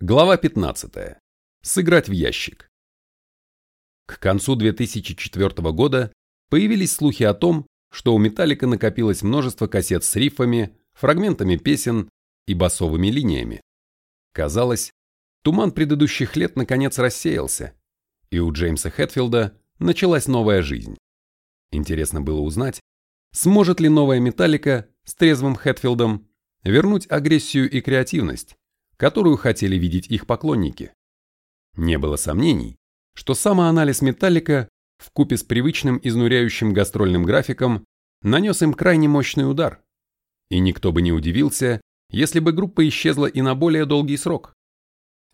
Глава 15. Сыграть в ящик. К концу 2004 года появились слухи о том, что у Металлика накопилось множество кассет с рифами, фрагментами песен и басовыми линиями. Казалось, туман предыдущих лет наконец рассеялся, и у Джеймса Хэтфилда началась новая жизнь. Интересно было узнать, сможет ли новая Металлика с трезвым Хэтфилдом вернуть агрессию и креативность, которую хотели видеть их поклонники. Не было сомнений, что самоанализ Металлика в купе с привычным изнуряющим гастрольным графиком нанес им крайне мощный удар. И никто бы не удивился, если бы группа исчезла и на более долгий срок.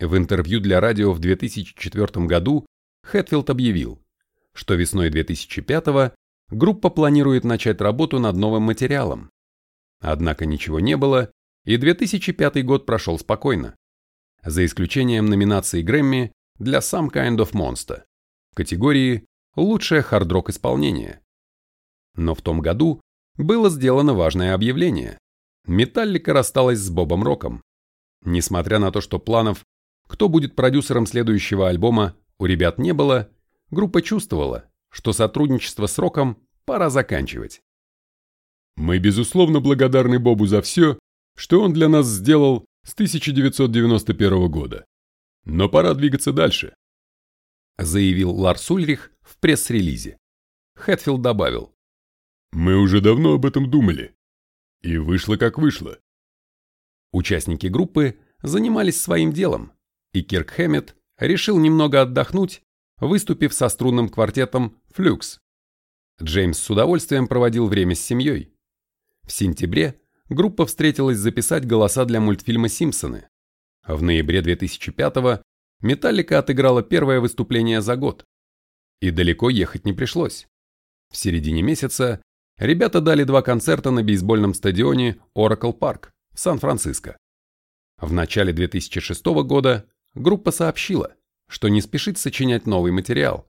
В интервью для радио в 2004 году Хэтфилд объявил, что весной 2005 группа планирует начать работу над новым материалом. Однако ничего не было, и 2005 год прошел спокойно, за исключением номинации Грэмми для Some Kind of Monster в категории «Лучшее хард-рок исполнение». Но в том году было сделано важное объявление. Металлика рассталась с Бобом Роком. Несмотря на то, что планов, кто будет продюсером следующего альбома, у ребят не было, группа чувствовала, что сотрудничество с Роком пора заканчивать. «Мы, безусловно, благодарны Бобу за все, что он для нас сделал с 1991 года. Но пора двигаться дальше», заявил Ларс Ульрих в пресс-релизе. Хэтфилд добавил. «Мы уже давно об этом думали. И вышло как вышло». Участники группы занимались своим делом, и Кирк Хэммет решил немного отдохнуть, выступив со струнным квартетом «Флюкс». Джеймс с удовольствием проводил время с семьей. В сентябре группа встретилась записать голоса для мультфильма «Симпсоны». В ноябре 2005-го Металлика отыграла первое выступление за год. И далеко ехать не пришлось. В середине месяца ребята дали два концерта на бейсбольном стадионе Oracle Park в Сан-Франциско. В начале 2006 года группа сообщила, что не спешит сочинять новый материал.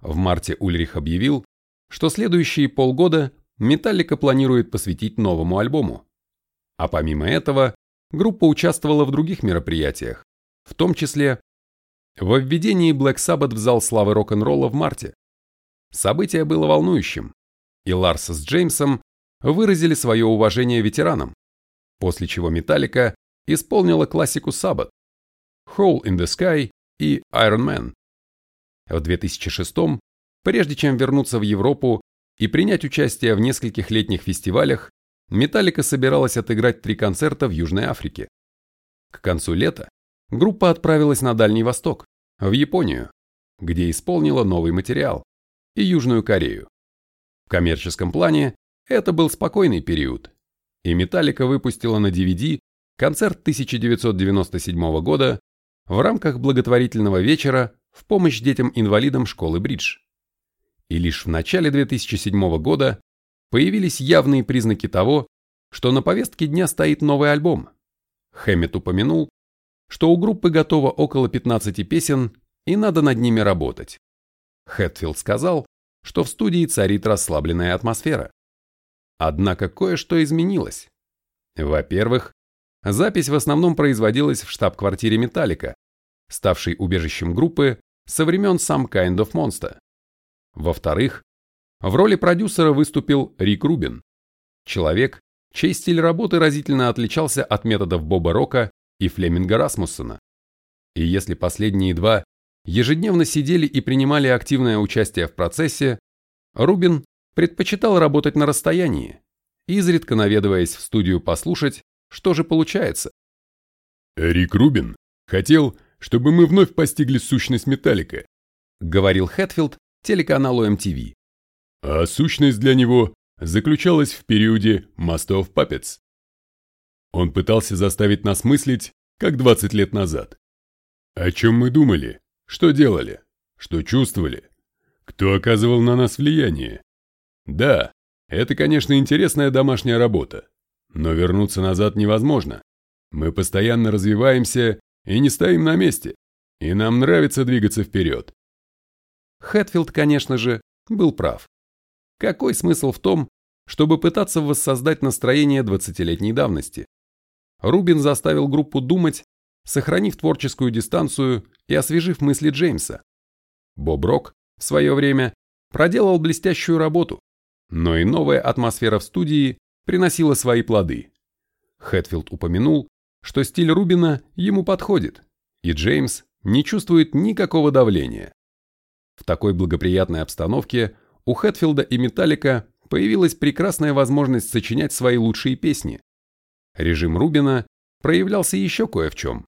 В марте Ульрих объявил, что следующие полгода Металлика планирует посвятить новому альбому. А помимо этого, группа участвовала в других мероприятиях, в том числе во введении Black Sabbath в зал славы рок-н-ролла в марте. Событие было волнующим, и Ларс с Джеймсом выразили свое уважение ветеранам, после чего Металлика исполнила классику Sabbath Hole in the Sky и Iron Man. В 2006 прежде чем вернуться в Европу и принять участие в нескольких летних фестивалях, Металлика собиралась отыграть три концерта в Южной Африке. К концу лета группа отправилась на Дальний Восток, в Японию, где исполнила новый материал, и Южную Корею. В коммерческом плане это был спокойный период, и Металлика выпустила на DVD концерт 1997 года в рамках благотворительного вечера в помощь детям-инвалидам школы Бридж и лишь в начале 2007 года появились явные признаки того, что на повестке дня стоит новый альбом. Хэммет упомянул, что у группы готово около 15 песен и надо над ними работать. Хэтфилд сказал, что в студии царит расслабленная атмосфера. Однако кое-что изменилось. Во-первых, запись в основном производилась в штаб-квартире Металлика, ставшей убежищем группы со времен Some Kind of Monster. Во-вторых, в роли продюсера выступил Рик Рубин, человек, чей стиль работы разительно отличался от методов Боба Рока и Флеминга Расмуссона. И если последние два ежедневно сидели и принимали активное участие в процессе, Рубин предпочитал работать на расстоянии, изредка наведываясь в студию послушать, что же получается. «Рик Рубин хотел, чтобы мы вновь постигли сущность Металлика», говорил Хэтфилд телеканалу MTV. А сущность для него заключалась в периоде of Puppets. Он пытался заставить нас мыслить, как 20 лет назад. О чем мы думали, что делали, что чувствовали, кто оказывал на нас влияние. Да, это, конечно, интересная домашняя работа, но вернуться назад невозможно. Мы постоянно развиваемся и не стоим на месте, и нам нравится двигаться вперед. Хэтфилд, конечно же, был прав. Какой смысл в том, чтобы пытаться воссоздать настроение 20-летней давности? Рубин заставил группу думать, сохранив творческую дистанцию и освежив мысли Джеймса. Боб Рок в свое время проделал блестящую работу, но и новая атмосфера в студии приносила свои плоды. Хэтфилд упомянул, что стиль Рубина ему подходит, и Джеймс не чувствует никакого давления. В такой благоприятной обстановке у Хэтфилда и Металлика появилась прекрасная возможность сочинять свои лучшие песни. Режим Рубина проявлялся еще кое в чем.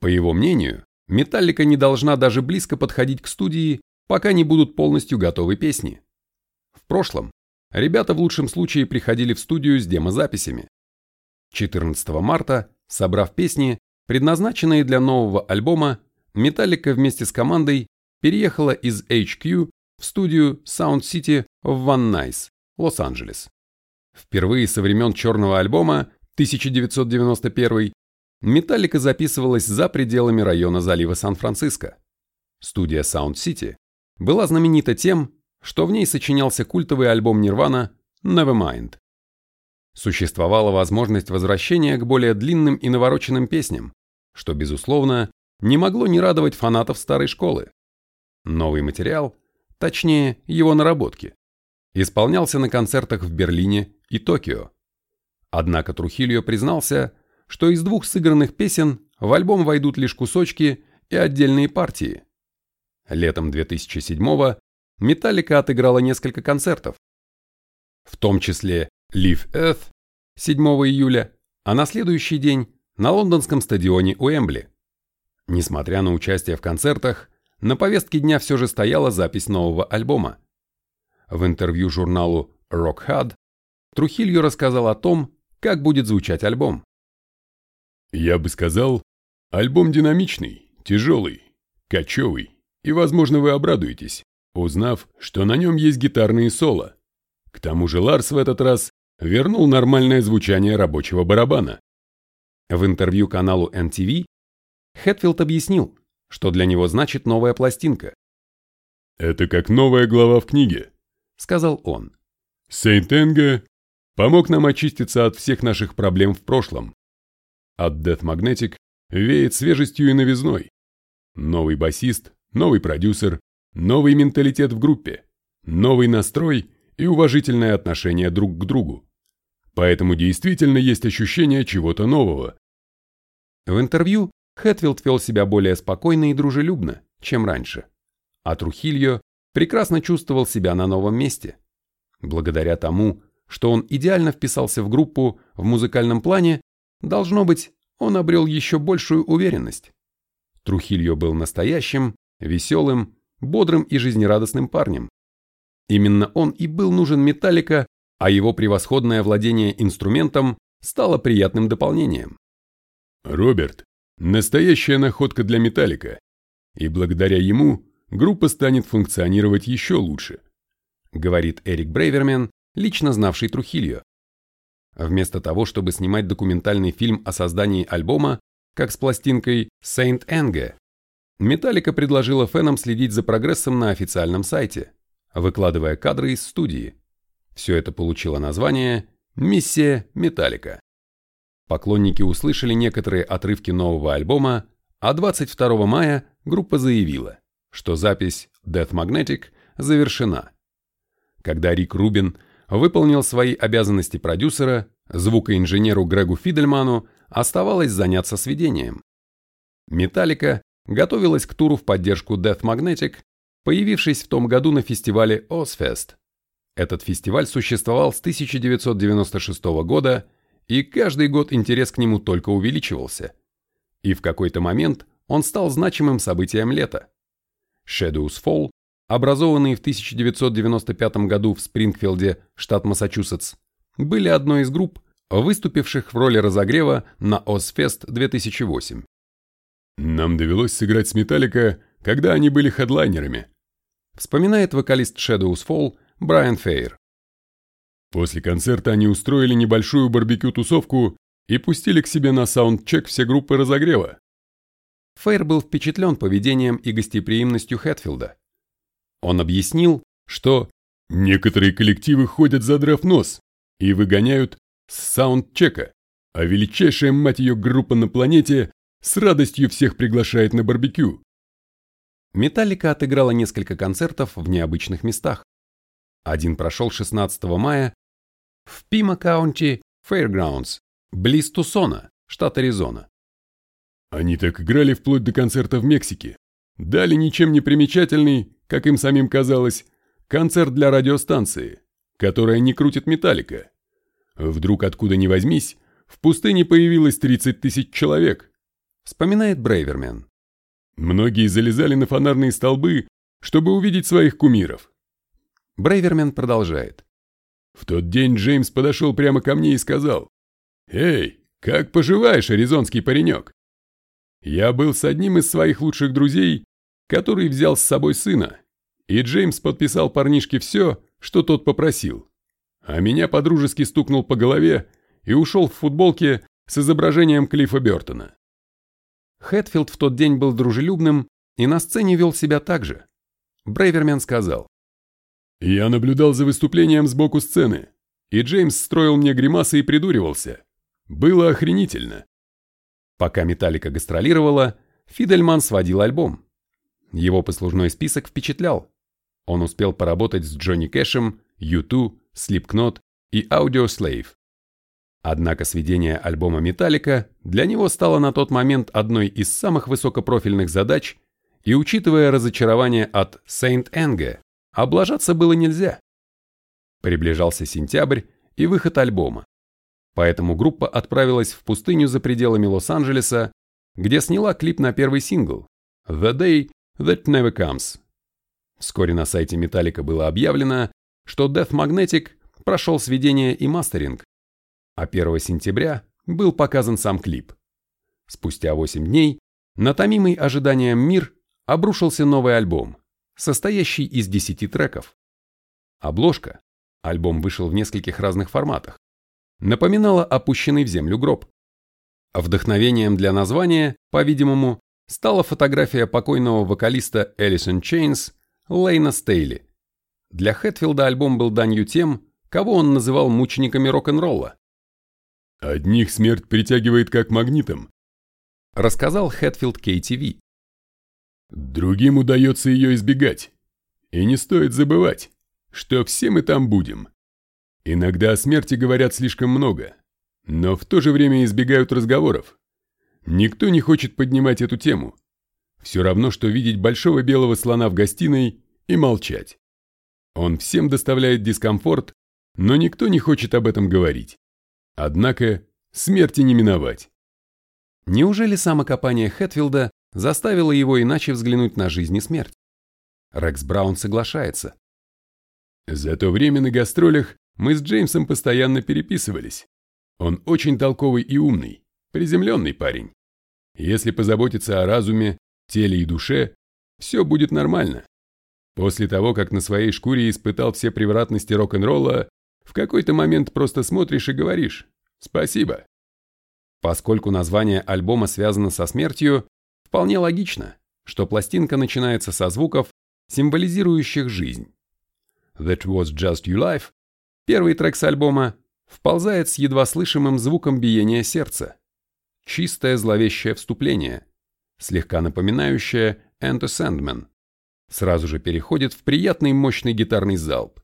По его мнению, Металлика не должна даже близко подходить к студии, пока не будут полностью готовы песни. В прошлом ребята в лучшем случае приходили в студию с демозаписями. 14 марта, собрав песни, предназначенные для нового альбома, Металлика вместе с командой переехала из HQ в студию Sound City в Van Nuys, Лос-Анджелес. Впервые со времен черного альбома 1991 Металлика записывалась за пределами района залива Сан-Франциско. Студия Sound City была знаменита тем, что в ней сочинялся культовый альбом Нирвана Nevermind. Существовала возможность возвращения к более длинным и навороченным песням, что, безусловно, не могло не радовать фанатов старой школы. Новый материал, точнее, его наработки, исполнялся на концертах в Берлине и Токио. Однако Трухильо признался, что из двух сыгранных песен в альбом войдут лишь кусочки и отдельные партии. Летом 2007-го Металлика отыграла несколько концертов, в том числе Live Earth 7 июля, а на следующий день на лондонском стадионе Уэмбли. Несмотря на участие в концертах, на повестке дня все же стояла запись нового альбома. В интервью журналу Rock Hard Трухилью рассказал о том, как будет звучать альбом. «Я бы сказал, альбом динамичный, тяжелый, кочевый, и, возможно, вы обрадуетесь, узнав, что на нем есть гитарные соло. К тому же Ларс в этот раз вернул нормальное звучание рабочего барабана. В интервью каналу NTV Хэтфилд объяснил, что для него значит новая пластинка. «Это как новая глава в книге», — сказал он. «Сейнт-Энга помог нам очиститься от всех наших проблем в прошлом. От Death Magnetic веет свежестью и новизной. Новый басист, новый продюсер, новый менталитет в группе, новый настрой и уважительное отношение друг к другу. Поэтому действительно есть ощущение чего-то нового. В интервью Хэтфилд вел себя более спокойно и дружелюбно, чем раньше. А Трухильо прекрасно чувствовал себя на новом месте. Благодаря тому, что он идеально вписался в группу в музыкальном плане, должно быть, он обрел еще большую уверенность. Трухильо был настоящим, веселым, бодрым и жизнерадостным парнем. Именно он и был нужен Металлика, а его превосходное владение инструментом стало приятным дополнением. «Роберт, Настоящая находка для Металлика, и благодаря ему группа станет функционировать еще лучше, говорит Эрик Брейвермен, лично знавший Трухильо. Вместо того, чтобы снимать документальный фильм о создании альбома, как с пластинкой Saint Anger, Металлика предложила фенам следить за прогрессом на официальном сайте, выкладывая кадры из студии. Все это получило название «Миссия Металлика». Поклонники услышали некоторые отрывки нового альбома, а 22 мая группа заявила, что запись Death Magnetic завершена. Когда Рик Рубин выполнил свои обязанности продюсера, звукоинженеру Грегу Фидельману оставалось заняться сведением. Металлика готовилась к туру в поддержку Death Magnetic, появившись в том году на фестивале Ozfest. Этот фестиваль существовал с 1996 года и каждый год интерес к нему только увеличивался. И в какой-то момент он стал значимым событием лета. Shadows Fall, образованные в 1995 году в Спрингфилде, штат Массачусетс, были одной из групп, выступивших в роли разогрева на Ozfest 2008. «Нам довелось сыграть с Металлика, когда они были хедлайнерами», вспоминает вокалист Shadows Fall Брайан Фейр. После концерта они устроили небольшую барбекю-тусовку и пустили к себе на саундчек все группы разогрева. Фейр был впечатлен поведением и гостеприимностью Хэтфилда. Он объяснил, что некоторые коллективы ходят задрав нос и выгоняют с саундчека, а величайшая мать ее группа на планете с радостью всех приглашает на барбекю. Металлика отыграла несколько концертов в необычных местах. Один прошел 16 мая в Пима Каунти Fairgrounds, близ Тусона, штат Аризона. Они так играли вплоть до концерта в Мексике. Дали ничем не примечательный, как им самим казалось, концерт для радиостанции, которая не крутит металлика. Вдруг откуда ни возьмись, в пустыне появилось 30 тысяч человек. Вспоминает Брейвермен. Многие залезали на фонарные столбы, чтобы увидеть своих кумиров. Брейвермен продолжает. В тот день Джеймс подошел прямо ко мне и сказал, «Эй, как поживаешь, аризонский паренек?» Я был с одним из своих лучших друзей, который взял с собой сына, и Джеймс подписал парнишке все, что тот попросил. А меня подружески стукнул по голове и ушел в футболке с изображением Клиффа Бертона. Хэтфилд в тот день был дружелюбным и на сцене вел себя так же. Брейвермен сказал. «Я наблюдал за выступлением сбоку сцены, и Джеймс строил мне гримасы и придуривался. Было охренительно». Пока Металлика гастролировала, Фидельман сводил альбом. Его послужной список впечатлял. Он успел поработать с Джонни Кэшем, U2, Slipknot и Audioslave. Однако сведение альбома Металлика для него стало на тот момент одной из самых высокопрофильных задач, и учитывая разочарование от Saint Anger, облажаться было нельзя. Приближался сентябрь и выход альбома. Поэтому группа отправилась в пустыню за пределами Лос-Анджелеса, где сняла клип на первый сингл «The Day That Never Comes». Вскоре на сайте Металлика было объявлено, что Death Magnetic прошел сведение и мастеринг, а 1 сентября был показан сам клип. Спустя 8 дней на томимый ожиданием мир обрушился новый альбом, состоящий из 10 треков. Обложка, альбом вышел в нескольких разных форматах, напоминала опущенный в землю гроб. Вдохновением для названия, по-видимому, стала фотография покойного вокалиста Элисон Чейнс Лейна Стейли. Для Хэтфилда альбом был данью тем, кого он называл мучениками рок-н-ролла. «Одних смерть притягивает как магнитом», — рассказал Хэтфилд KTV. «Другим удается ее избегать. И не стоит забывать, что все мы там будем. Иногда о смерти говорят слишком много, но в то же время избегают разговоров. Никто не хочет поднимать эту тему. Все равно, что видеть большого белого слона в гостиной и молчать. Он всем доставляет дискомфорт, но никто не хочет об этом говорить. Однако смерти не миновать. Неужели самокопание Хэтфилда заставило его иначе взглянуть на жизнь и смерть? Рекс Браун соглашается. За то время на гастролях мы с Джеймсом постоянно переписывались. Он очень толковый и умный, приземленный парень. Если позаботиться о разуме, теле и душе, все будет нормально. После того, как на своей шкуре испытал все превратности рок-н-ролла, в какой-то момент просто смотришь и говоришь «Спасибо». Поскольку название альбома связано со смертью, вполне логично, что пластинка начинается со звуков, символизирующих жизнь. That Was Just You Life, первый трек с альбома, вползает с едва слышимым звуком биения сердца. Чистое зловещее вступление, слегка напоминающее Enter Sandman, сразу же переходит в приятный мощный гитарный залп.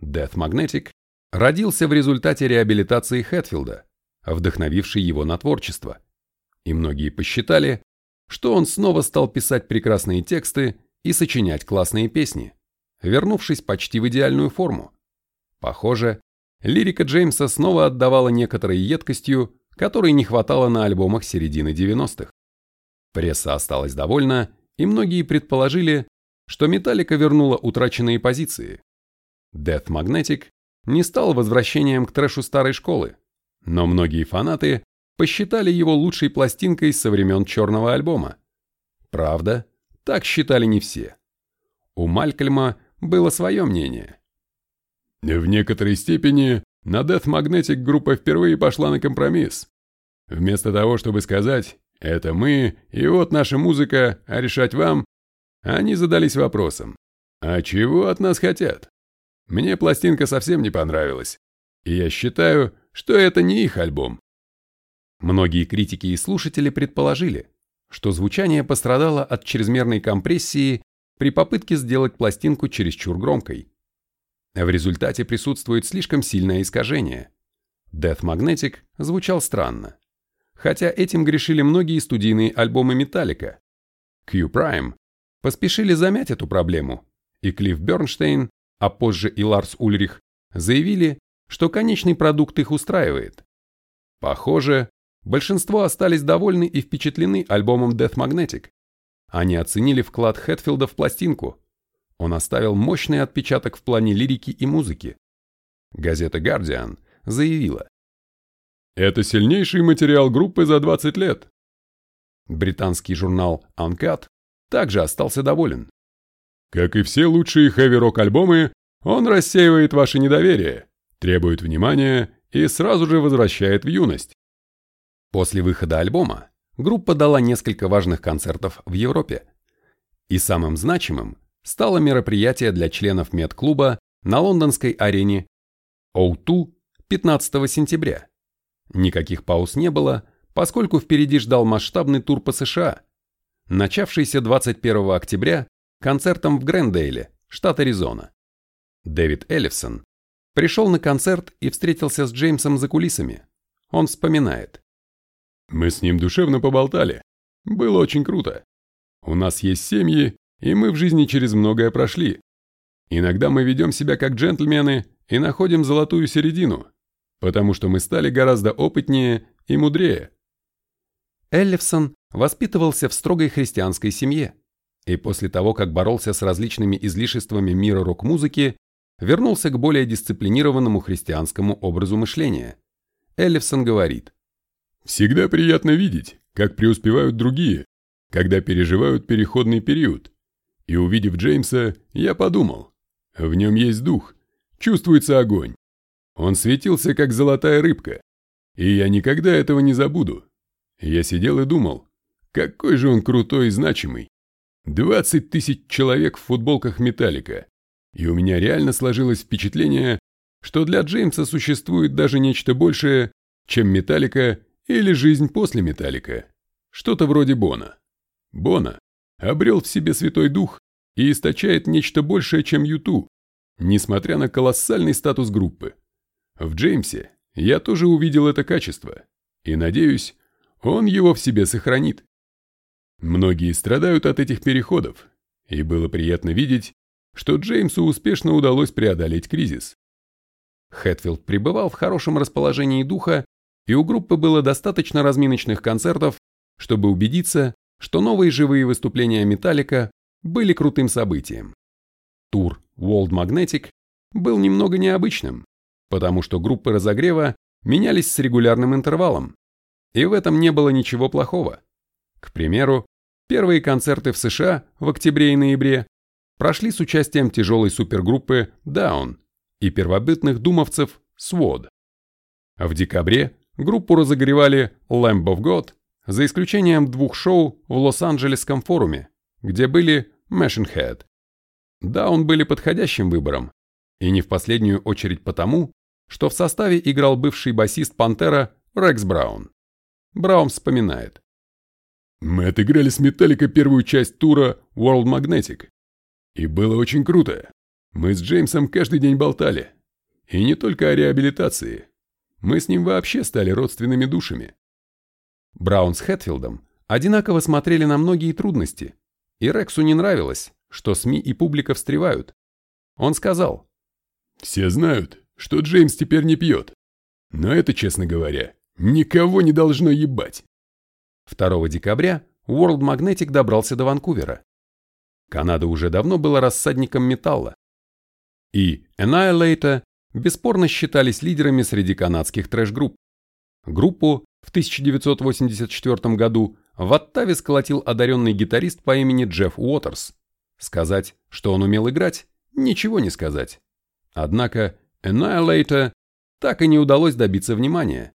Death Magnetic родился в результате реабилитации Хэтфилда, вдохновившей его на творчество. И многие посчитали, что он снова стал писать прекрасные тексты и сочинять классные песни, вернувшись почти в идеальную форму. Похоже, лирика Джеймса снова отдавала некоторой едкостью, которой не хватало на альбомах середины 90-х. Пресса осталась довольна, и многие предположили, что Металлика вернула утраченные позиции. Death Magnetic не стал возвращением к трэшу старой школы, но многие фанаты посчитали его лучшей пластинкой со времен черного альбома. Правда, так считали не все. У Малькольма было свое мнение. В некоторой степени на Death Magnetic группа впервые пошла на компромисс. Вместо того, чтобы сказать «это мы, и вот наша музыка, а решать вам», они задались вопросом «а чего от нас хотят?» Мне пластинка совсем не понравилась. И я считаю, что это не их альбом. Многие критики и слушатели предположили, что звучание пострадало от чрезмерной компрессии при попытке сделать пластинку чересчур громкой. В результате присутствует слишком сильное искажение. Death Magnetic звучал странно. Хотя этим грешили многие студийные альбомы Металлика. Q-Prime поспешили замять эту проблему, и Клифф Бернштейн, а позже и Ларс Ульрих, заявили, что конечный продукт их устраивает. Похоже, большинство остались довольны и впечатлены альбомом Death Magnetic. Они оценили вклад Хэтфилда в пластинку. Он оставил мощный отпечаток в плане лирики и музыки. Газета Guardian заявила. Это сильнейший материал группы за 20 лет. Британский журнал Uncut также остался доволен. Как и все лучшие хэви-рок альбомы, он рассеивает ваше недоверие, требует внимания и сразу же возвращает в юность. После выхода альбома группа дала несколько важных концертов в Европе. И самым значимым стало мероприятие для членов медклуба на лондонской арене O2 15 сентября. Никаких пауз не было, поскольку впереди ждал масштабный тур по США, начавшийся 21 октября концертом в Грендейле, штат Аризона. Дэвид Эллифсон пришел на концерт и встретился с Джеймсом за кулисами. Он вспоминает. «Мы с ним душевно поболтали. Было очень круто. У нас есть семьи, и мы в жизни через многое прошли. Иногда мы ведем себя как джентльмены и находим золотую середину, потому что мы стали гораздо опытнее и мудрее». Эллифсон воспитывался в строгой христианской семье и после того, как боролся с различными излишествами мира рок-музыки, вернулся к более дисциплинированному христианскому образу мышления. Эллифсон говорит, «Всегда приятно видеть, как преуспевают другие, когда переживают переходный период. И увидев Джеймса, я подумал, в нем есть дух, чувствуется огонь. Он светился, как золотая рыбка, и я никогда этого не забуду. Я сидел и думал, какой же он крутой и значимый. 20 тысяч человек в футболках Металлика. И у меня реально сложилось впечатление, что для Джеймса существует даже нечто большее, чем Металлика или жизнь после Металлика. Что-то вроде Бона. Бона обрел в себе Святой Дух и источает нечто большее, чем Юту, несмотря на колоссальный статус группы. В Джеймсе я тоже увидел это качество, и, надеюсь, он его в себе сохранит. Многие страдают от этих переходов, и было приятно видеть, что Джеймсу успешно удалось преодолеть кризис. Хэтфилд пребывал в хорошем расположении духа, и у группы было достаточно разминочных концертов, чтобы убедиться, что новые живые выступления Металлика были крутым событием. Тур World Magnetic был немного необычным, потому что группы разогрева менялись с регулярным интервалом, и в этом не было ничего плохого. К примеру, Первые концерты в США в октябре и ноябре прошли с участием тяжелой супергруппы Down и первобытных думовцев SWOD. В декабре группу разогревали Lamb of God, за исключением двух шоу в Лос-Анджелесском форуме, где были Machine Head. Down были подходящим выбором, и не в последнюю очередь потому, что в составе играл бывший басист Пантера Рекс Браун. Браун вспоминает. Мы отыграли с Металлика первую часть тура World Magnetic. И было очень круто. Мы с Джеймсом каждый день болтали. И не только о реабилитации. Мы с ним вообще стали родственными душами. Браун с Хэтфилдом одинаково смотрели на многие трудности, и Рексу не нравилось, что СМИ и публика встревают. Он сказал, «Все знают, что Джеймс теперь не пьет. Но это, честно говоря, никого не должно ебать. 2 декабря World Magnetic добрался до Ванкувера. Канада уже давно была рассадником металла. И Annihilator бесспорно считались лидерами среди канадских трэш-групп. Группу в 1984 году в Оттаве сколотил одаренный гитарист по имени Джефф Уотерс. Сказать, что он умел играть, ничего не сказать. Однако Annihilator так и не удалось добиться внимания,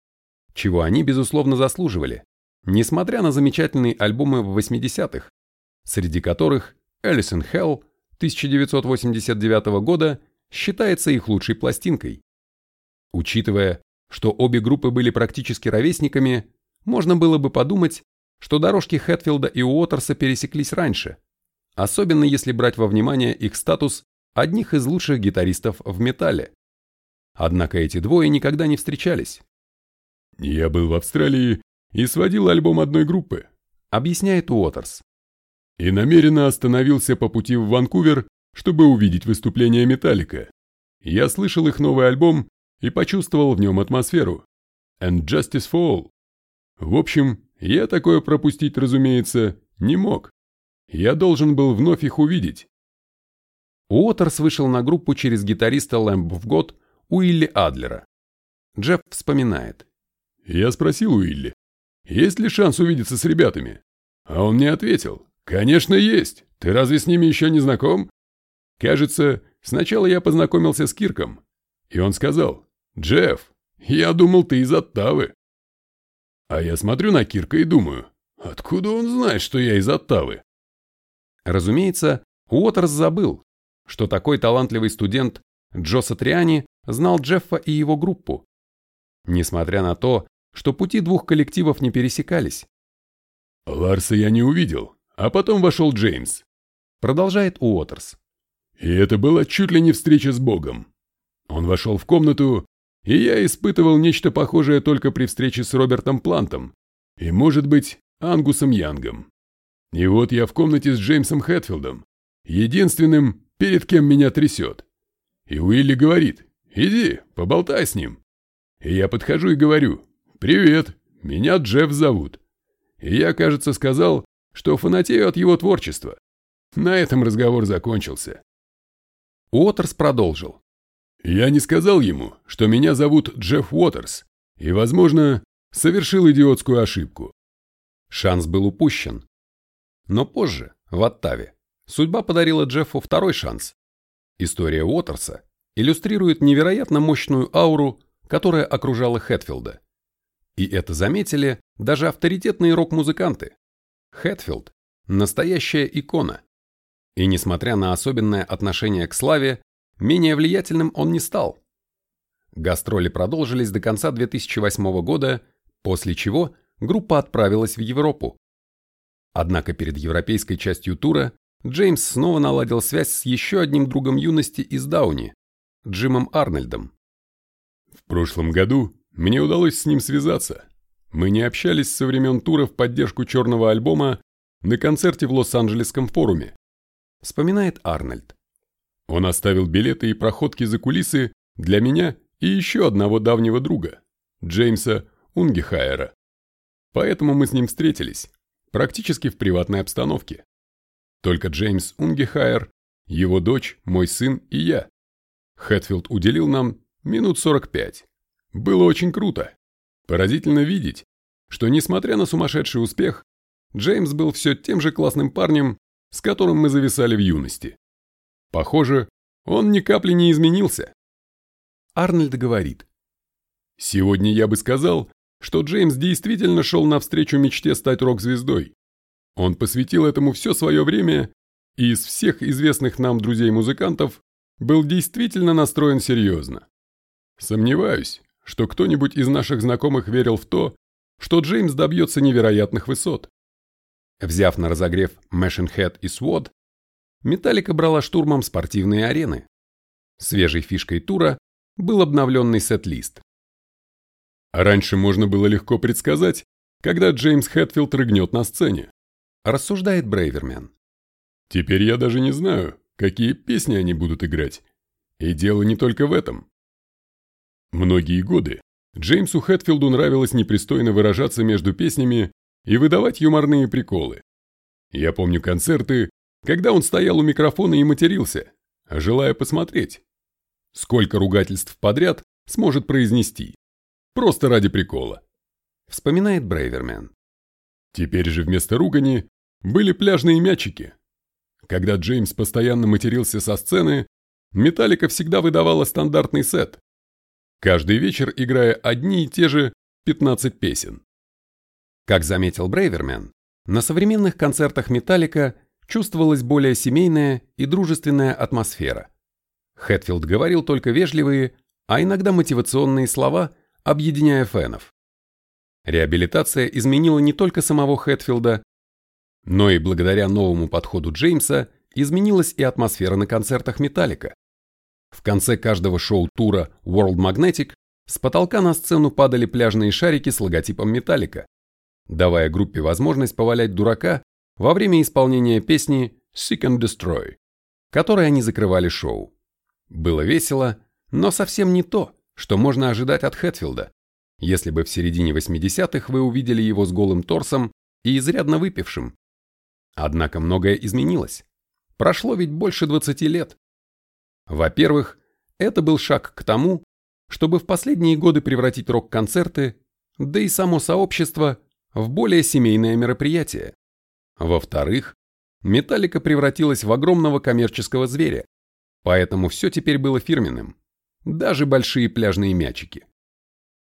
чего они, безусловно, заслуживали несмотря на замечательные альбомы в 80-х, среди которых in Hell 1989 года считается их лучшей пластинкой. Учитывая, что обе группы были практически ровесниками, можно было бы подумать, что дорожки Хэтфилда и Уотерса пересеклись раньше, особенно если брать во внимание их статус одних из лучших гитаристов в металле. Однако эти двое никогда не встречались. «Я был в Австралии и сводил альбом одной группы», — объясняет Уотерс. «И намеренно остановился по пути в Ванкувер, чтобы увидеть выступление Металлика. Я слышал их новый альбом и почувствовал в нем атмосферу. And Justice for All. В общем, я такое пропустить, разумеется, не мог. Я должен был вновь их увидеть. Уотерс вышел на группу через гитариста Lamb of God Уилли Адлера. Джефф вспоминает. Я спросил Уилли, есть ли шанс увидеться с ребятами? А он мне ответил, конечно есть, ты разве с ними еще не знаком? Кажется, сначала я познакомился с Кирком, и он сказал, Джефф, я думал, ты из Оттавы. А я смотрю на Кирка и думаю, откуда он знает, что я из Оттавы? Разумеется, Уотерс забыл, что такой талантливый студент Джо Сатриани знал Джеффа и его группу. Несмотря на то, что пути двух коллективов не пересекались. Ларса я не увидел, а потом вошел Джеймс. Продолжает Уотерс. И это была чуть ли не встреча с Богом. Он вошел в комнату, и я испытывал нечто похожее только при встрече с Робертом Плантом и, может быть, Ангусом Янгом. И вот я в комнате с Джеймсом Хэтфилдом, единственным, перед кем меня трясет. И Уилли говорит, иди, поболтай с ним. И я подхожу и говорю, привет, меня Джефф зовут. И я, кажется, сказал, что фанатею от его творчества. На этом разговор закончился. Уотерс продолжил. Я не сказал ему, что меня зовут Джефф Уотерс, и, возможно, совершил идиотскую ошибку. Шанс был упущен. Но позже, в Оттаве, судьба подарила Джеффу второй шанс. История Уотерса иллюстрирует невероятно мощную ауру, которая окружала Хэтфилда. И это заметили даже авторитетные рок-музыканты. Хэтфилд – настоящая икона. И несмотря на особенное отношение к славе, Менее влиятельным он не стал. Гастроли продолжились до конца 2008 года, после чего группа отправилась в Европу. Однако перед европейской частью тура Джеймс снова наладил связь с еще одним другом юности из Дауни, Джимом Арнольдом. В прошлом году мне удалось с ним связаться. Мы не общались со времен тура в поддержку черного альбома на концерте в Лос-Анджелесском форуме. Вспоминает Арнольд. Он оставил билеты и проходки за кулисы для меня и еще одного давнего друга, Джеймса Унгехайера. Поэтому мы с ним встретились, практически в приватной обстановке. Только Джеймс Унгехайер, его дочь, мой сын и я. Хэтфилд уделил нам минут 45. Было очень круто. Поразительно видеть, что несмотря на сумасшедший успех, Джеймс был все тем же классным парнем, с которым мы зависали в юности. Похоже, он ни капли не изменился. Арнольд говорит. Сегодня я бы сказал, что Джеймс действительно шел навстречу мечте стать рок-звездой. Он посвятил этому все свое время и из всех известных нам друзей-музыкантов был действительно настроен серьезно. Сомневаюсь, что кто-нибудь из наших знакомых верил в то, что Джеймс добьется невероятных высот. Взяв на разогрев Machine Head и Sword, Металлика брала штурмом спортивные арены. Свежей фишкой тура был обновленный сет-лист. Раньше можно было легко предсказать, когда Джеймс Хэтфилд рыгнет на сцене. Рассуждает Брейвермен. Теперь я даже не знаю, какие песни они будут играть. И дело не только в этом. Многие годы Джеймсу Хэтфилду нравилось непристойно выражаться между песнями и выдавать юморные приколы. Я помню концерты, когда он стоял у микрофона и матерился, желая посмотреть, сколько ругательств подряд сможет произнести, просто ради прикола. Вспоминает Брейвермен. Теперь же вместо ругани были пляжные мячики. Когда Джеймс постоянно матерился со сцены, Металлика всегда выдавала стандартный сет. Каждый вечер играя одни и те же 15 песен. Как заметил Брейвермен, на современных концертах Металлика чувствовалась более семейная и дружественная атмосфера. Хэтфилд говорил только вежливые, а иногда мотивационные слова, объединяя фенов. Реабилитация изменила не только самого Хэтфилда, но и благодаря новому подходу Джеймса изменилась и атмосфера на концертах Металлика. В конце каждого шоу-тура World Magnetic с потолка на сцену падали пляжные шарики с логотипом Металлика, давая группе возможность повалять дурака во время исполнения песни Seek and Destroy, которой они закрывали шоу. Было весело, но совсем не то, что можно ожидать от Хэтфилда, если бы в середине 80-х вы увидели его с голым торсом и изрядно выпившим. Однако многое изменилось. Прошло ведь больше 20 лет. Во-первых, это был шаг к тому, чтобы в последние годы превратить рок-концерты, да и само сообщество, в более семейное мероприятие. Во-вторых, Металлика превратилась в огромного коммерческого зверя, поэтому все теперь было фирменным, даже большие пляжные мячики.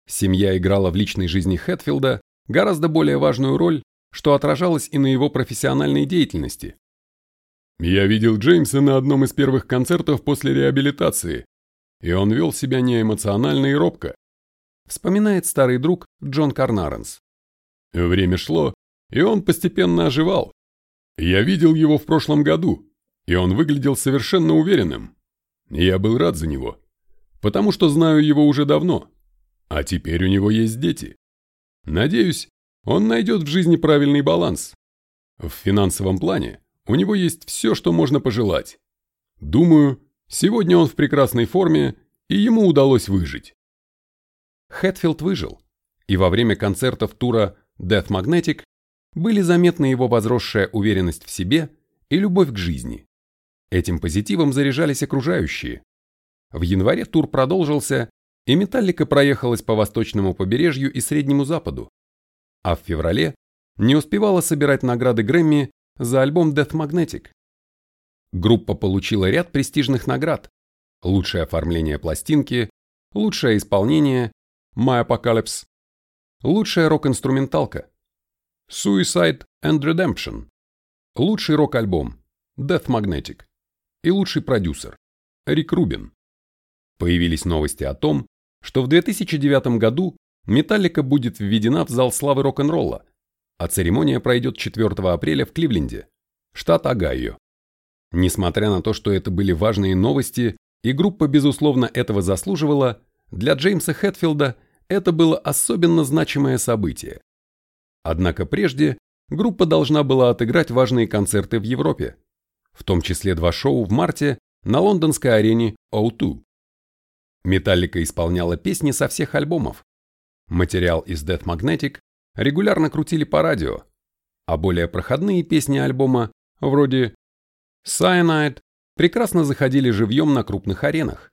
Семья играла в личной жизни Хэтфилда гораздо более важную роль, что отражалось и на его профессиональной деятельности. «Я видел Джеймса на одном из первых концертов после реабилитации, и он вел себя неэмоционально и робко», вспоминает старый друг Джон Карнаренс. Время шло, и он постепенно оживал. Я видел его в прошлом году, и он выглядел совершенно уверенным. Я был рад за него, потому что знаю его уже давно, а теперь у него есть дети. Надеюсь, он найдет в жизни правильный баланс. В финансовом плане у него есть все, что можно пожелать. Думаю, сегодня он в прекрасной форме, и ему удалось выжить. Хэтфилд выжил, и во время концертов тура Death Magnetic были заметны его возросшая уверенность в себе и любовь к жизни. Этим позитивом заряжались окружающие. В январе тур продолжился, и Металлика проехалась по восточному побережью и Среднему Западу, а в феврале не успевала собирать награды Грэмми за альбом Death Magnetic. Группа получила ряд престижных наград. Лучшее оформление пластинки, лучшее исполнение, My Apocalypse, лучшая рок-инструменталка, Suicide and Redemption, лучший рок-альбом, Death Magnetic. И лучший продюсер, Рик Рубин. Появились новости о том, что в 2009 году Металлика будет введена в зал славы рок-н-ролла, а церемония пройдет 4 апреля в Кливленде, штат Огайо. Несмотря на то, что это были важные новости, и группа, безусловно, этого заслуживала, для Джеймса Хэтфилда это было особенно значимое событие. Однако прежде группа должна была отыграть важные концерты в Европе, в том числе два шоу в марте на лондонской арене O2. Металлика исполняла песни со всех альбомов. Материал из Death Magnetic регулярно крутили по радио, а более проходные песни альбома, вроде Cyanide, прекрасно заходили живьем на крупных аренах.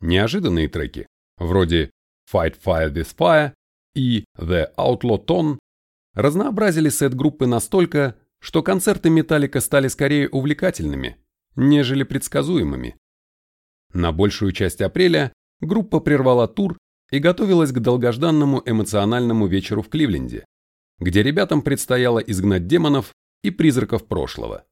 Неожиданные треки, вроде Fight Fire with Fire и The Outlaw Tone, разнообразили сет группы настолько, что концерты Металлика стали скорее увлекательными, нежели предсказуемыми. На большую часть апреля группа прервала тур и готовилась к долгожданному эмоциональному вечеру в Кливленде, где ребятам предстояло изгнать демонов и призраков прошлого.